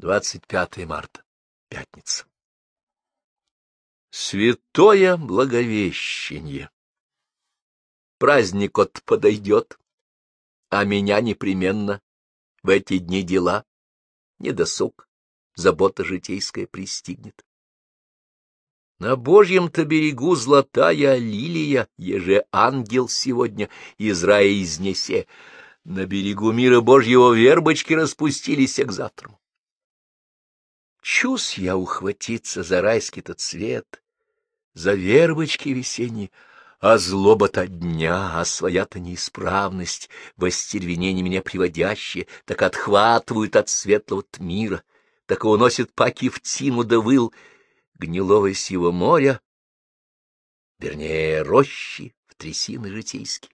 25 марта. Пятница. Святое Благовещение. Праздник от подойдет, а меня непременно в эти дни дела, недосуг, забота житейская пристигнет. На Божьем-то берегу золотая лилия, еже ангел сегодня из рая изнесе. На берегу мира Божьего вербочки распустились к завтраму. Чус я ухватиться за райский-то цвет, за вербочки весенние, а злоба-то дня, а своя-то неисправность, в остервенение меня приводящие, так отхватывают от светлого мира, так уносят паки в тину да выл, гнилого сива моря, вернее, рощи в трясины житейские.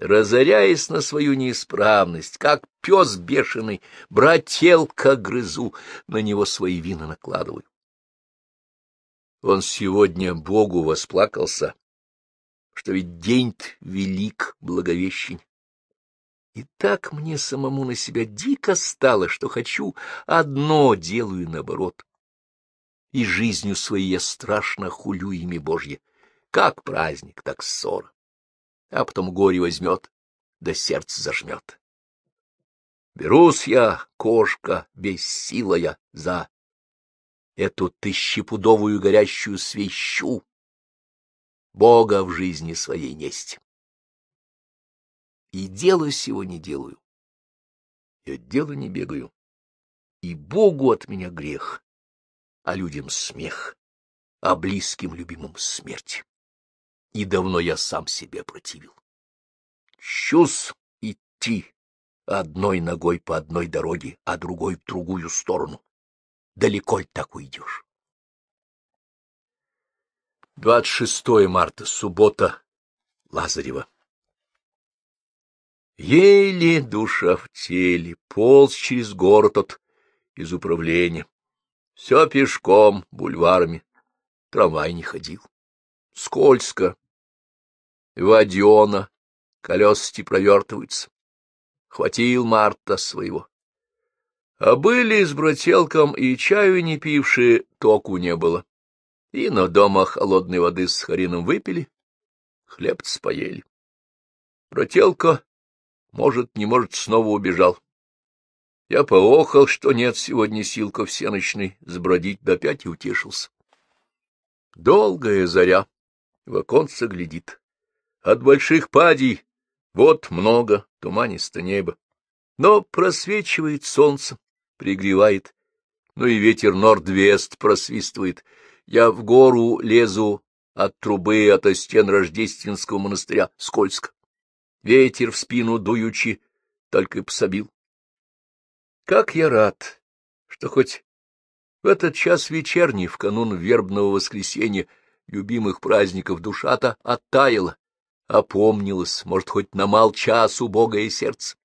Разоряясь на свою неисправность, как пес бешеный, брателка грызу, на него свои вины накладываю. Он сегодня Богу восплакался, что ведь день велик, благовещень. И так мне самому на себя дико стало, что хочу, одно делаю наоборот и жизнью своей я страшно хулю ими Божье. Как праздник, так ссора. А потом горе возьмет, да сердце зажмет. Берусь я, кошка, бессилая, за эту тысячепудовую горящую свещу, Бога в жизни своей несть. И дело сего не делаю, и от дела не бегаю, и Богу от меня грех а людям смех, а близким любимым смерть. И давно я сам себе противил. Чус идти одной ногой по одной дороге, а другой в другую сторону. Далеко ли так уйдешь? 26 марта, суббота, Лазарева. Еле душа в теле, полз через город от из управления. Все пешком, бульварами. Трамвай не ходил. Скользко. Водена, колести провертываются. Хватил Марта своего. А были с брателком и чаю не пившие, току не было. И на дома холодной воды с харином выпили, хлебцы поели. Брателка, может, не может, снова убежал. Я поохал, что нет сегодня сил ко всеночной сбродить, да опять и утешился. Долгая заря в оконце глядит. От больших падей вот много, туманисто небо. Но просвечивает солнце, пригревает, ну и ветер норд-вест просвистывает. Я в гору лезу от трубы, от стен рождественского монастыря, скользко. Ветер в спину дуючи, только и пособил. Как я рад, что хоть в этот час вечерний, в канун вербного воскресенья, любимых праздников душа-то оттаяла, опомнилась, может, хоть на мал час убогое сердце.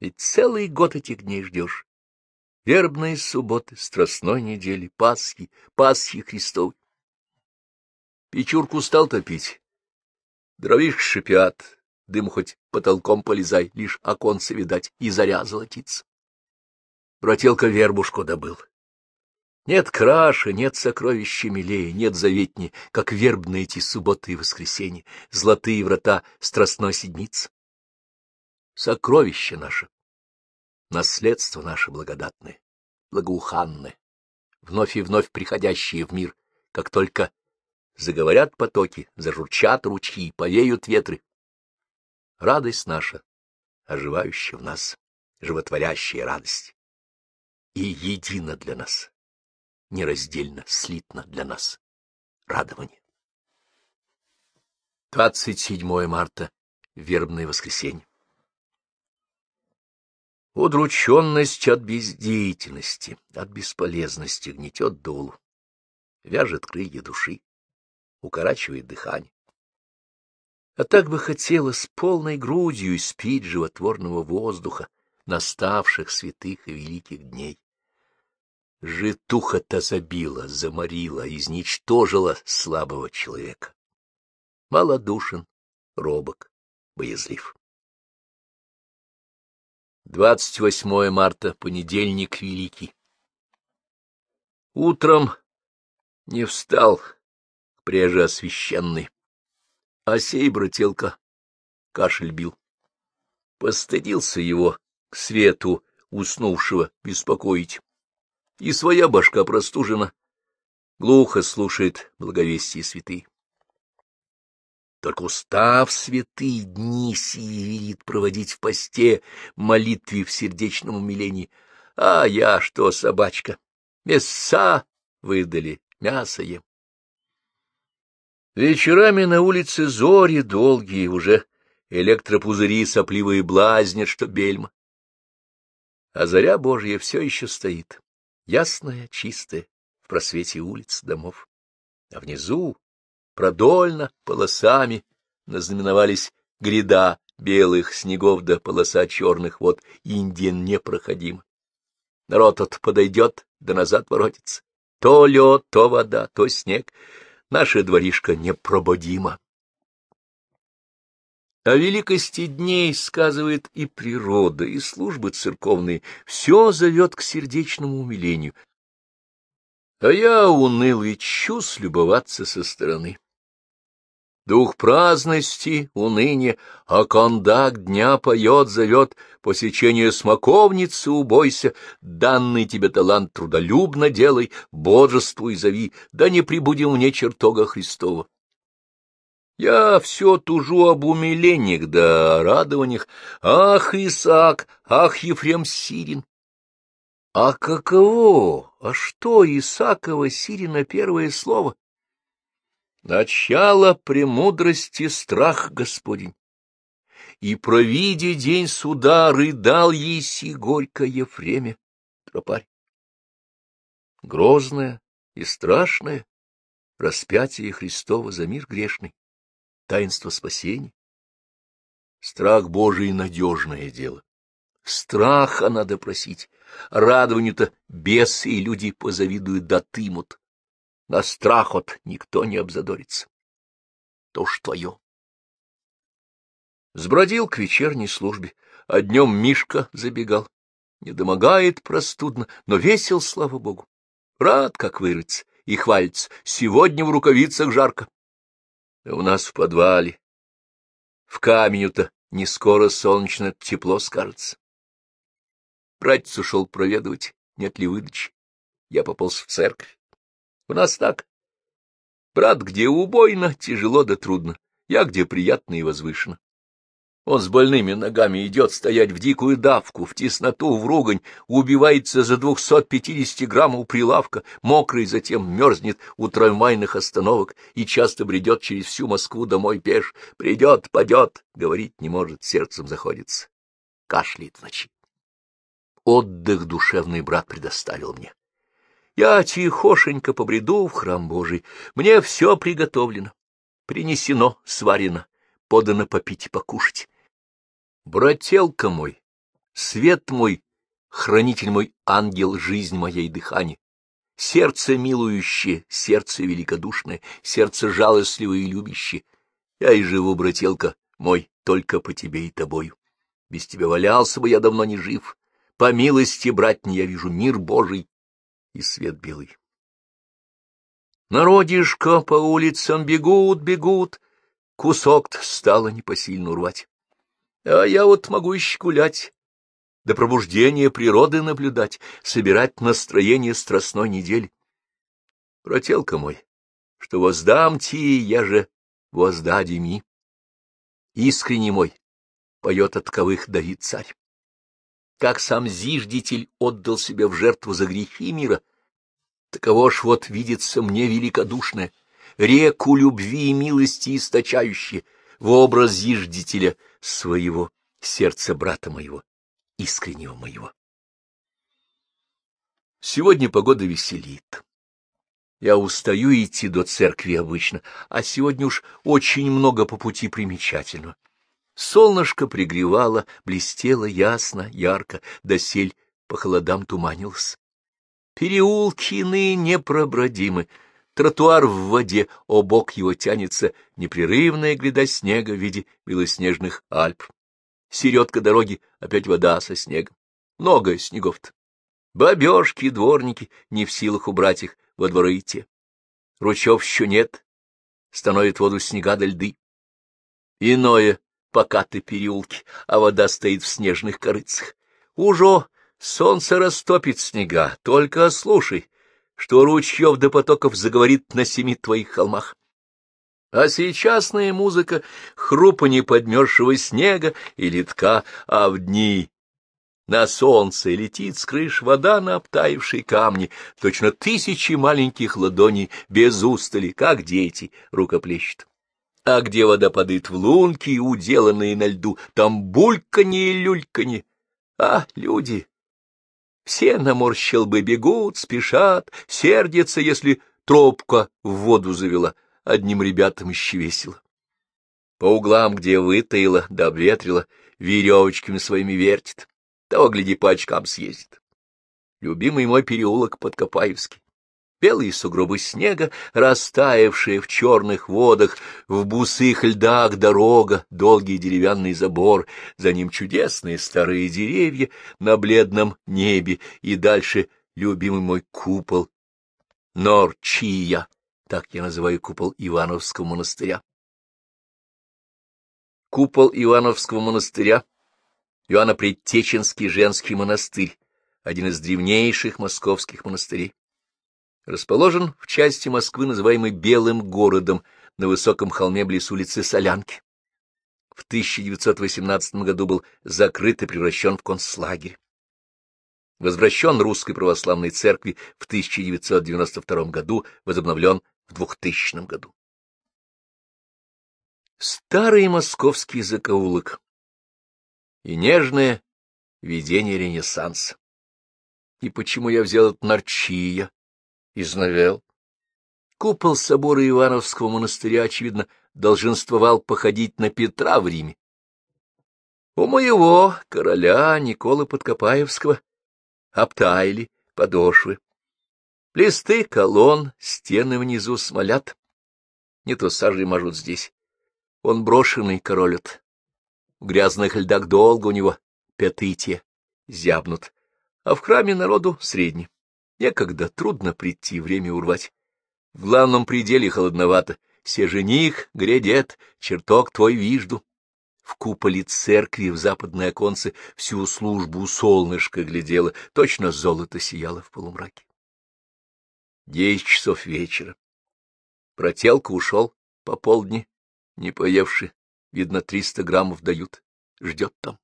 Ведь целый год этих дней ждешь. Вербные субботы, страстной недели, Пасхи, Пасхи Христовой. Печурку стал топить. Дровишки шипят, дым хоть потолком полезай, лишь оконце видать, и заря золотится. Брателка вербушку добыл. Нет краше, нет сокровища милее, нет заветнее, как вербные эти субботы и воскресенья, золотые врата страстной седницы. Сокровище наше, наследство наше благодатное, благоуханное, вновь и вновь приходящие в мир, как только заговорят потоки, зажурчат ручьи, повеют ветры, радость наша, оживающая в нас, животворящая радость, и едино для нас, нераздельно, слитно для нас радование. 27 марта, вербное воскресенье. Удрученность от бездеятельности, от бесполезности гнетет долу, вяжет крылья души, укорачивает дыхание. А так бы хотелось полной грудью испить животворного воздуха наставших святых и великих дней. Житуха-то забила, заморила, изничтожила слабого человека. Малодушен, робок, боязлив. 28 марта, понедельник великий. Утром не встал, преже освященный, а сей брателка кашель бил. Постыдился его к свету уснувшего беспокоить, и своя башка простужена, глухо слушает благовестие святые. Только устав святые дни сии велит проводить в посте, молитве в сердечном умилении. А я что, собачка, мяса выдали, мясо ем. Вечерами на улице зори долгие, уже электропузыри сопливые блазнят, что бельма. А заря Божья все еще стоит, ясная, чистая, в просвете улиц, домов. А внизу продольно, полосами назнаменовались гряда белых снегов да полоса черных вот Индиан непроходим. Народ от подойдет, да назад воротится. То лед, то вода, то снег. Наша дворишка непрободима. О великости дней сказывает и природа, и службы церковные. Все зовет к сердечному умилению. А я унылый чувств любоваться со стороны. Дух праздности, уныния, а кондак дня поет, зовет, по сечению смоковницы убойся, данный тебе талант трудолюбно делай, божествуй зови, да не прибудем вне чертога Христова. Я все тужу об умилениях да о радованиях. Ах, Исаак, ах, Ефрем Сирин! А каково, а что Исаакова Сирина первое слово? Начало премудрости страх Господень. И, провидя день суда, рыдал еси горько Ефреме, тропарь. Грозное и страшное распятие Христова за мир грешный, таинство спасения. Страх Божий — надежное дело. Страха надо просить, радованию-то бесы и люди позавидуют да тымут на страх от никто не обзадорится. То ж твое. Сбродил к вечерней службе, а днем Мишка забегал. Не домогает простудно, но весел, слава богу. Рад, как вырыться, и хвалится. Сегодня в рукавицах жарко. У нас в подвале. В каменю-то не скоро солнечно тепло скажется. Братец ушел проведывать, нет ли выдачи. Я пополз в церковь. У нас так. Брат, где убойно, тяжело да трудно, я где приятно и возвышенно. Он с больными ногами идет стоять в дикую давку, в тесноту, в ругань, убивается за двухсот пятидесяти граммов прилавка, мокрый затем мерзнет у трамвайных остановок и часто бредет через всю Москву домой пеш. Придет, падет, говорить не может, сердцем заходится. Кашляет ночи. Отдых душевный брат предоставил мне. Я тихошенько побреду в храм Божий. Мне все приготовлено. Принесено, сварено, подано попить и покушать. Брателка мой, свет мой, хранитель мой, ангел, жизнь моя и дыхание. Сердце милующее, сердце великодушное, сердце жалостливое и любящее. Я и живу, брателка мой, только по тебе и тобою. Без тебя валялся бы я давно не жив. По милости, братни, я вижу мир Божий, и свет белый. Народишко по улицам бегут, бегут, кусок-то стало непосильно урвать. А я вот могу еще гулять, до пробуждения природы наблюдать, собирать настроение страстной недели. Протелка мой, что воздам ти, я же воздадими. Искренний мой, поет от ковых Давид царь как сам зиждитель отдал себя в жертву за грехи мира, таково ж вот видится мне великодушное, реку любви и милости источающее в образ зиждителя своего, сердца брата моего, искреннего моего. Сегодня погода веселит. Я устаю идти до церкви обычно, а сегодня уж очень много по пути примечательного. Солнышко пригревало, блестело ясно, ярко, досель по холодам туманилось. Переулки иные непробродимы, тротуар в воде, о бок его тянется непрерывная гряда снега в виде белоснежных Альп. Середка дороги, опять вода со снегом. Много снегов-то. Бобежки, дворники, не в силах убрать их во дворы идти. Ручьев еще нет, становит воду снега до льды. Иное покаты переулки, а вода стоит в снежных корыцах. Ужо солнце растопит снега, только слушай, что ручьев до потоков заговорит на семи твоих холмах. А сейчасная музыка — хрупанье подмерзшего снега и литка, а в дни на солнце летит с крыш вода на обтаившие камни, точно тысячи маленьких ладоней без устали, как дети, рукоплещут. А где вода падает в лунки, уделанные на льду, там бульканье и люльканье. А люди все наморщил бы бегут, спешат, сердятся, если тропка в воду завела, одним ребятам еще весело. По углам, где вытаила да обветрила, веревочками своими вертит, того, гляди, по очкам съездит. Любимый мой переулок Подкопаевский белые сугробы снега, растаявшие в черных водах, в бусых льдах дорога, долгий деревянный забор, за ним чудесные старые деревья на бледном небе и дальше любимый мой купол Норчия, так я называю купол Ивановского монастыря. Купол Ивановского монастыря, Иоанно-Предтеченский женский монастырь, один из древнейших московских монастырей расположен в части Москвы, называемой Белым городом, на высоком холме близ улицы Солянки. В 1918 году был закрыт и превращен в концлагерь. Возвращен Русской Православной Церкви в 1992 году, возобновлен в 2000 году. Старый московский закоулок и нежное видение Ренессанса. И почему я взял от Нарчия, из новелл. Купол собора Ивановского монастыря, очевидно, долженствовал походить на Петра в Риме. У моего короля Николы Подкопаевского обтаяли подошвы. Листы колонн, стены внизу смолят. Не то сажей мажут здесь. Он брошенный королет. В грязных льдах долго у него пятые те зябнут, а в храме народу средний. Некогда, трудно прийти, время урвать. В главном пределе холодновато. Се жених, грядет, чертог твой вижду. В куполе церкви в западное оконце всю службу солнышко глядело, точно золото сияло в полумраке. Десять часов вечера. Протелка ушел по полдни, не поевши, видно, триста граммов дают, ждет там.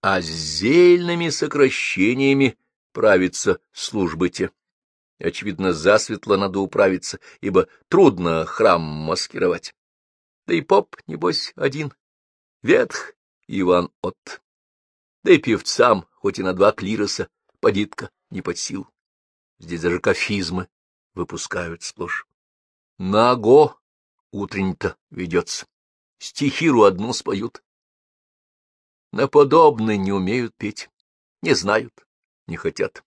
А с зельными сокращениями правиться службы те. Очевидно, засветло надо управиться, ибо трудно храм маскировать. Да и поп, небось, один. Ветх Иван от. Да и певцам, хоть и на два клироса, подитка не под силу. Здесь даже кафизмы выпускают сплошь. Наго утренне-то ведется. Стихиру одну споют. На подобное не умеют петь, не знают не хотят.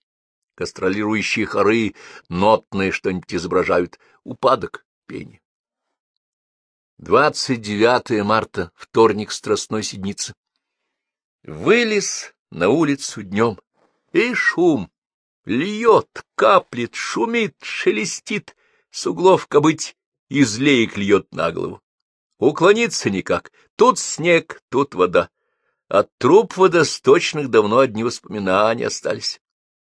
Гастролирующие хоры, нотные что-нибудь изображают, упадок пения. 29 марта, вторник Страстной Седмицы. Вылез на улицу днем, и шум, льет, каплет, шумит, шелестит, с углов кобыть из леек льет на голову. Уклониться никак, тут снег, тут вода. От труп водосточных давно одни воспоминания остались.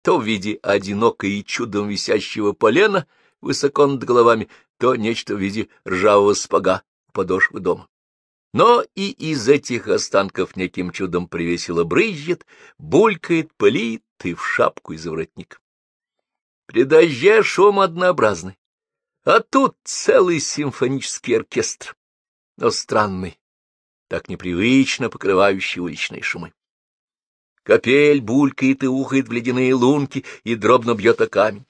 То в виде одинокой и чудом висящего полена высоко над головами, то нечто в виде ржавого спага подошвы дома. Но и из этих останков неким чудом привесело брызжет, булькает, пылит и в шапку из воротник. При дожде шум однообразный, а тут целый симфонический оркестр, но странный, так непривычно покрывающий уличные шумы. Капель булькает и ухает в ледяные лунки и дробно бьет о камень.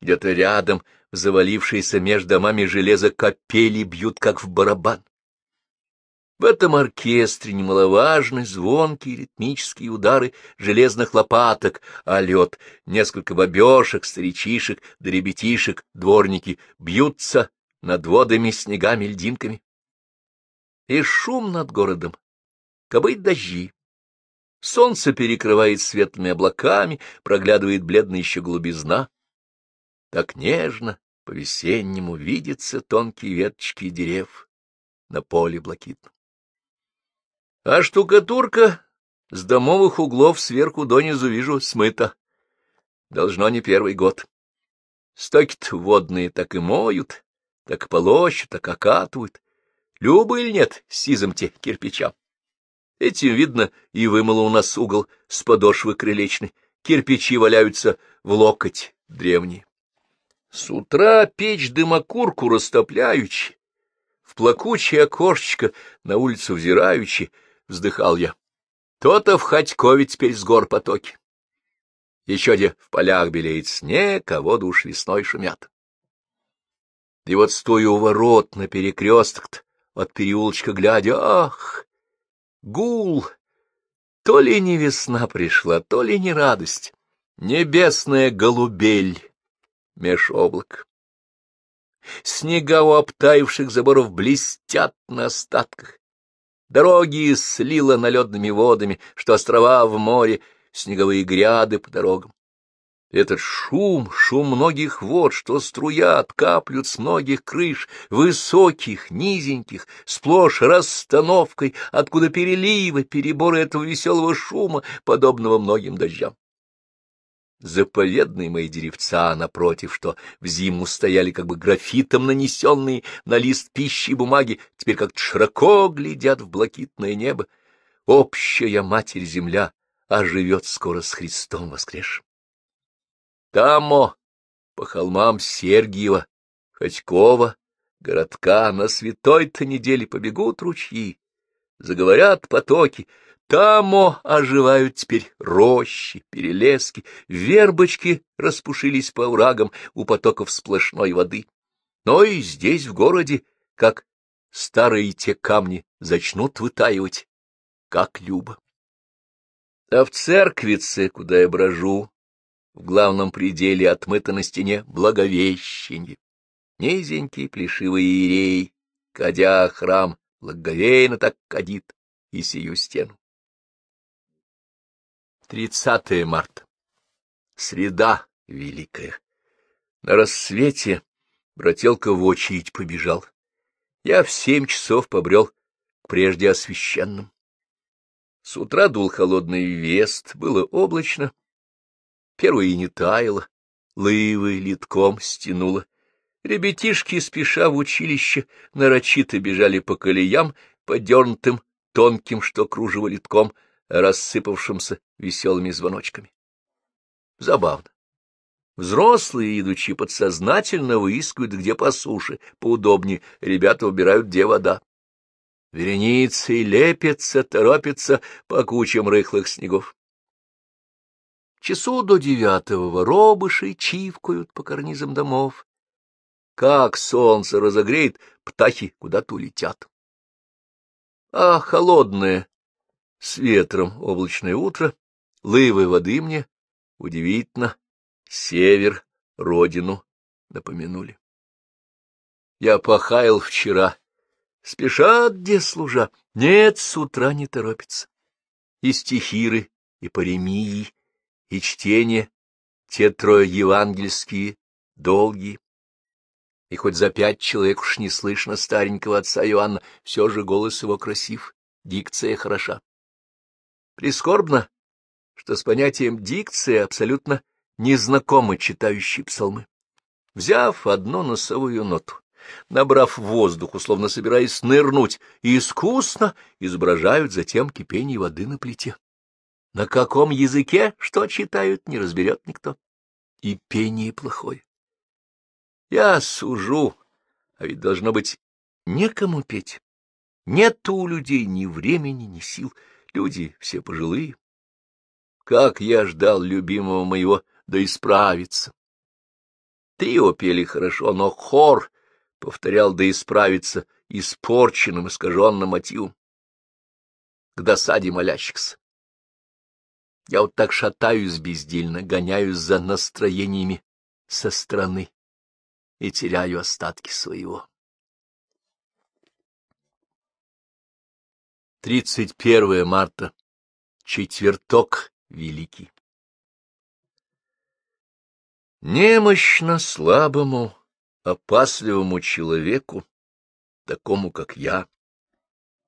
Где-то рядом, завалившиеся между домами железо, капели бьют, как в барабан. В этом оркестре немаловажны звонкие ритмические удары железных лопаток, а лед, несколько бабешек, старичишек да ребятишек, дворники бьются над водами, снегами, льдинками и шум над городом, кобыть дожди. Солнце перекрывает светлыми облаками, проглядывает бледная еще голубизна. Так нежно по-весеннему видятся тонкие веточки дерев на поле блакитном. А штукатурка с домовых углов сверху донизу вижу смыта. Должно не первый год. Стоки-то водные так и моют, так полощут, так окатывают. Любо или нет сизом-те кирпичам? Этим, видно, и вымыло у нас угол с подошвы крылечной. Кирпичи валяются в локоть древние. С утра печь дымокурку растопляючи, в плакучее окошечко на улицу взираючи, вздыхал я. То-то в Ходькове теперь с гор потоки. Еще где в полях белеет снег, а воду уж весной шумят. И вот стою у ворот на перекресток от переулочка глядя, ах, гул! То ли не весна пришла, то ли не радость. Небесная голубель меж облак. Снега у обтаивших заборов блестят на остатках. Дороги слила наледными водами, что острова в море, снеговые гряды по дорогам. Этот шум, шум многих вод, что струят, каплют с многих крыш, высоких, низеньких, сплошь расстановкой, откуда переливы, переборы этого веселого шума, подобного многим дождям. Заповедные мои деревца, напротив, что в зиму стояли как бы графитом нанесенные на лист пищи и бумаги, теперь как широко глядят в блакитное небо. Общая Матерь-Земля оживет скоро с Христом воскресшим. Тамо, по холмам Сергиева, Ходькова, городка, на святой-то неделе побегут ручьи, заговорят потоки, Тамо оживают теперь рощи, перелески, вербочки распушились по оврагам у потоков сплошной воды. Но и здесь, в городе, как старые те камни, зачнут вытаивать, как любо. А в церквице, куда я брожу, в главном пределе отмыто на стене благовещенье. Низенький плешивый иерей, кадя храм, благовейно так кадит и сию стену. 30 марта. Среда великая. На рассвете брателка в очередь побежал. Я в семь часов побрел к прежде освященным. С утра дул холодный вест, было облачно, Первое и не таяло, лывы литком стянуло. Ребятишки, спеша в училище, нарочито бежали по колеям, подернутым тонким, что кружево литком, рассыпавшимся веселыми звоночками. Забавно. Взрослые, идучи подсознательно, выискивают, где по суше, поудобнее, ребята убирают, где вода. Вереницы лепятся, торопятся по кучам рыхлых снегов. Часу до девятого воробыши чивкают по карнизам домов. Как солнце разогреет, птахи куда-то улетят. А холодное, с ветром облачное утро, лывы воды мне, удивительно, север, родину напомянули. Я похаял вчера, спешат где служа, нет, с утра не торопится. И стихиры, и паремии, и чтение, те трое евангельские, долгие. И хоть за пять человек уж не слышно старенького отца Иоанна, все же голос его красив, дикция хороша. Прискорбно, что с понятием дикция абсолютно незнакомы читающие псалмы. Взяв одну носовую ноту, набрав воздух, условно собираясь нырнуть, искусно изображают затем кипение воды на плите. На каком языке что читают, не разберет никто. И пение плохое. Я сужу, а ведь должно быть некому петь. Нет у людей ни времени, ни сил. Люди все пожилые. Как я ждал любимого моего, да исправиться. Трио пели хорошо, но хор повторял да исправиться испорченным, искаженным мотивом. К досаде молящихся. Я вот так шатаюсь бездельно, гоняюсь за настроениями со стороны и теряю остатки своего. 31 марта. Четверток великий. Немощно слабому, опасливому человеку, такому, как я,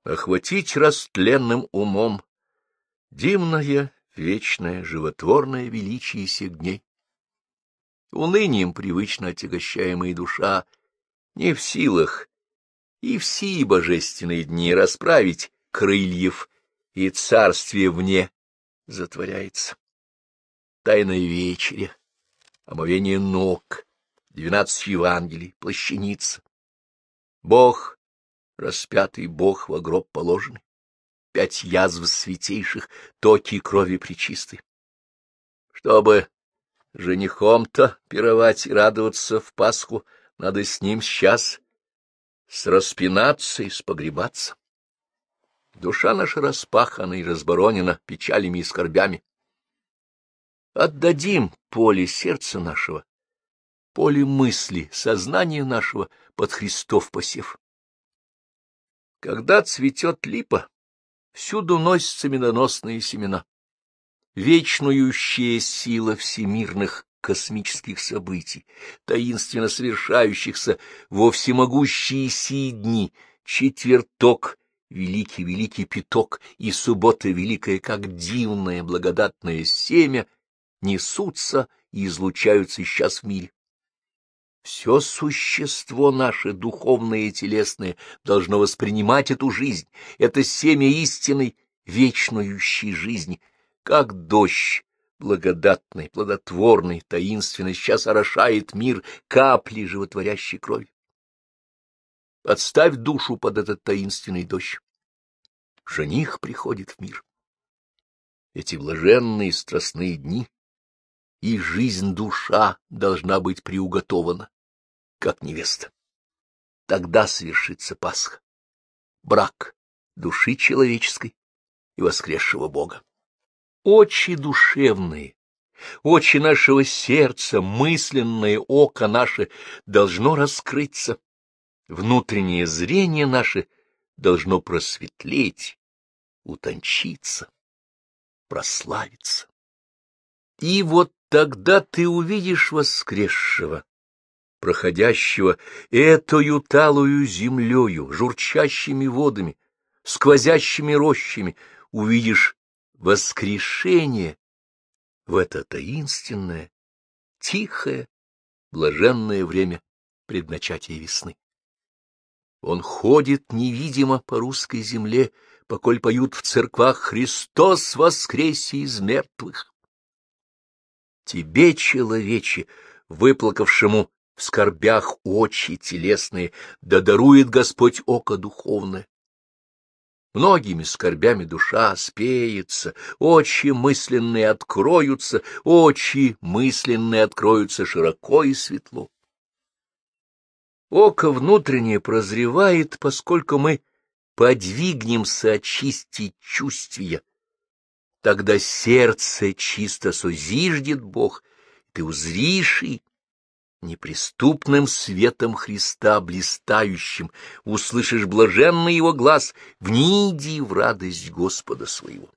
охватить растленным умом дивное, вечное, животворное величие сих дней. Унынием привычно отягощаемая душа не в силах и все божественные дни расправить крыльев, и царствие вне затворяется. Тайная вечеря, омовение ног, двенадцать Евангелий, плащаница. Бог, распятый Бог во гроб положенный, пять язв святейших, токи крови причистой. Чтобы женихом-то пировать и радоваться в Пасху, надо с ним сейчас с распинаться спогребаться. Душа наша распахана и разборонена печалями и скорбями. Отдадим поле сердца нашего, поле мысли, сознания нашего под Христов посев. Когда цветет липа, всюду носятся медоносные семена. Вечнующая сила всемирных космических событий, таинственно совершающихся во всемогущие сии дни, четверток, великий-великий пяток и суббота великая, как дивное благодатное семя, несутся и излучаются сейчас в мире. Все существо наше, духовное и телесное, должно воспринимать эту жизнь, это семя истинной, вечнующей жизни, как дождь, благодатный, плодотворный, таинственный, сейчас орошает мир капли животворящей крови. Подставь душу под этот таинственный дождь. Жених приходит в мир. Эти блаженные страстные дни и жизнь душа должна быть приуготована, как невеста. Тогда свершится Пасха, брак души человеческой и воскресшего Бога. Очи душевные, очи нашего сердца, мысленное око наше должно раскрыться внутреннее зрение наше должно просветлеть, утончиться, прославиться. И вот тогда ты увидишь воскресшего, проходящего этою талую землею, журчащими водами, сквозящими рощами, увидишь воскрешение в это таинственное, тихое, блаженное время предначатия весны. Он ходит невидимо по русской земле, поколь поют в церквах «Христос воскресе из мертвых». Тебе, человече, выплакавшему в скорбях очи телесные, да дарует Господь око духовное. Многими скорбями душа спеется, очи мысленные откроются, очи мысленные откроются широко и светло. Око внутреннее прозревает, поскольку мы подвигнемся очистить чувствия. Тогда сердце чисто созиждет Бог, ты узришь и неприступным светом Христа блистающим услышишь блаженный его глаз, вниди в радость Господа своего.